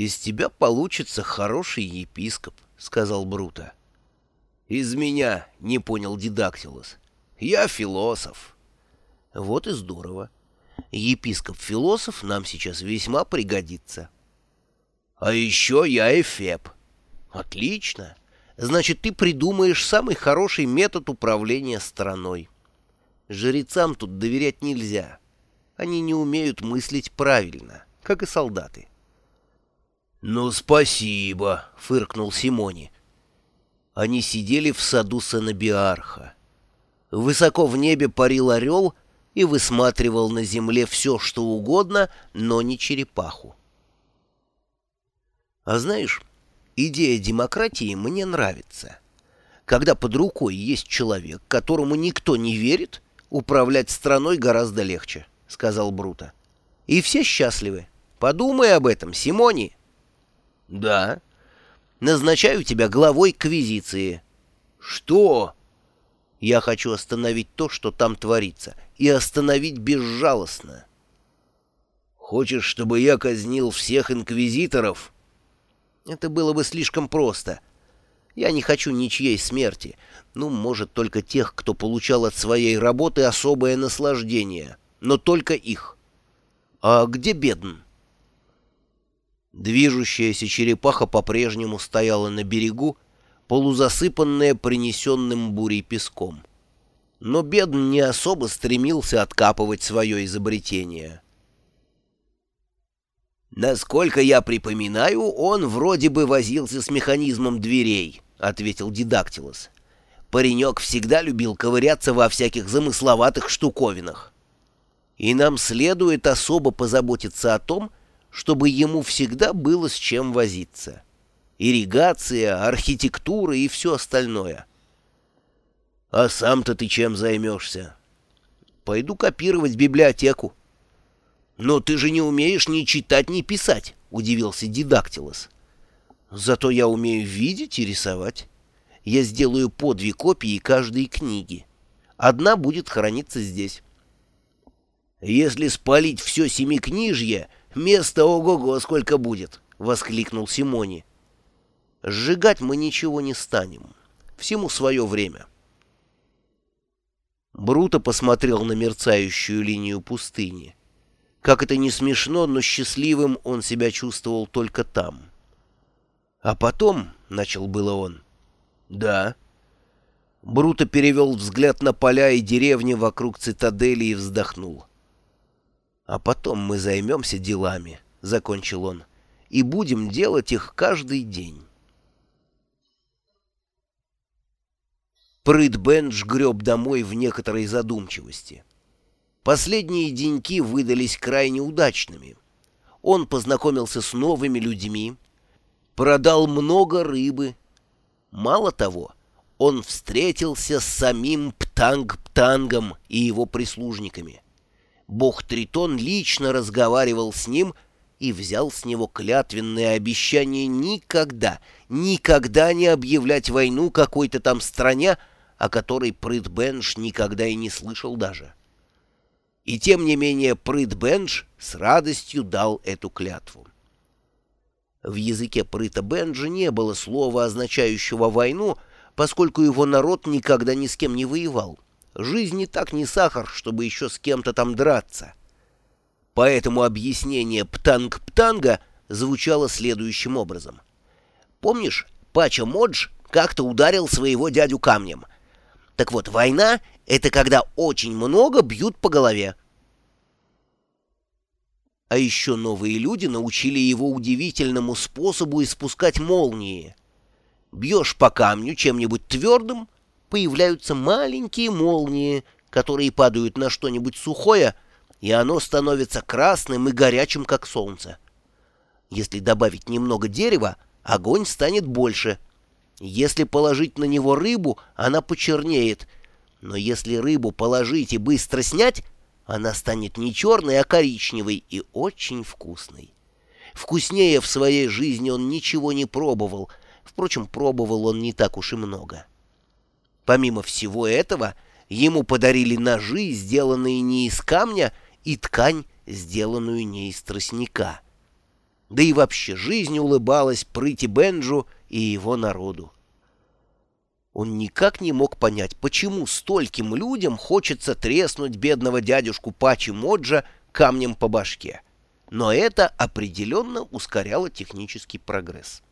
«Из тебя получится хороший епископ», — сказал Бруто. «Из меня», — не понял Дидактилус. «Я философ». «Вот и здорово. Епископ-философ нам сейчас весьма пригодится». «А еще я эфеп». «Отлично. Значит, ты придумаешь самый хороший метод управления страной. Жрецам тут доверять нельзя. Они не умеют мыслить правильно, как и солдаты». «Ну, спасибо», — фыркнул Симони. Они сидели в саду Санабиарха. Высоко в небе парил орел и высматривал на земле все, что угодно, но не черепаху. А знаешь, идея демократии мне нравится. Когда под рукой есть человек, которому никто не верит, управлять страной гораздо легче, — сказал Бруто. И все счастливы. Подумай об этом, Симони. «Да». «Назначаю тебя главой квизиции». «Что?» «Я хочу остановить то, что там творится, и остановить безжалостно». «Хочешь, чтобы я казнил всех инквизиторов?» «Это было бы слишком просто. Я не хочу ничьей смерти. Ну, может, только тех, кто получал от своей работы особое наслаждение. Но только их. А где Бедн?» Движущаяся черепаха по-прежнему стояла на берегу, полузасыпанная принесенным бурей песком. Но Бедн не особо стремился откапывать свое изобретение. «Насколько я припоминаю, он вроде бы возился с механизмом дверей», — ответил Дидактилос. «Паренек всегда любил ковыряться во всяких замысловатых штуковинах. И нам следует особо позаботиться о том, чтобы ему всегда было с чем возиться. Ирригация, архитектура и все остальное. А сам-то ты чем займешься? Пойду копировать библиотеку. Но ты же не умеешь ни читать, ни писать, удивился Дидактилос. Зато я умею видеть и рисовать. Я сделаю по две копии каждой книги. Одна будет храниться здесь. Если спалить все семикнижье, Места ого-го сколько будет!» — воскликнул Симони. «Сжигать мы ничего не станем. Всему свое время». Бруто посмотрел на мерцающую линию пустыни. Как это не смешно, но счастливым он себя чувствовал только там. «А потом», — начал было он, — «да». Бруто перевел взгляд на поля и деревни вокруг цитадели и вздохнул. А потом мы займемся делами, — закончил он, — и будем делать их каждый день. Прыт Бендж греб домой в некоторой задумчивости. Последние деньки выдались крайне удачными. Он познакомился с новыми людьми, продал много рыбы. Мало того, он встретился с самим Птанг-Птангом и его прислужниками — Бог Тритон лично разговаривал с ним и взял с него клятвенное обещание никогда, никогда не объявлять войну какой-то там стране, о которой Прыт Бенш никогда и не слышал даже. И тем не менее Прыт Бенш с радостью дал эту клятву. В языке Прыта Бенджа не было слова, означающего войну, поскольку его народ никогда ни с кем не воевал. Жизнь не так не сахар, чтобы еще с кем-то там драться. Поэтому объяснение «птанг-птанга» звучало следующим образом. Помнишь, Пача Модж как-то ударил своего дядю камнем? Так вот, война — это когда очень много бьют по голове. А еще новые люди научили его удивительному способу испускать молнии. Бьешь по камню чем-нибудь твердым — появляются маленькие молнии, которые падают на что-нибудь сухое, и оно становится красным и горячим, как солнце. Если добавить немного дерева, огонь станет больше. Если положить на него рыбу, она почернеет. Но если рыбу положить и быстро снять, она станет не черной, а коричневой и очень вкусной. Вкуснее в своей жизни он ничего не пробовал. Впрочем, пробовал он не так уж и много. Помимо всего этого, ему подарили ножи, сделанные не из камня, и ткань, сделанную не из тростника. Да и вообще жизнь улыбалась Прыти Бенджу и его народу. Он никак не мог понять, почему стольким людям хочется треснуть бедного дядюшку Пачи Моджа камнем по башке. Но это определенно ускоряло технический прогресс.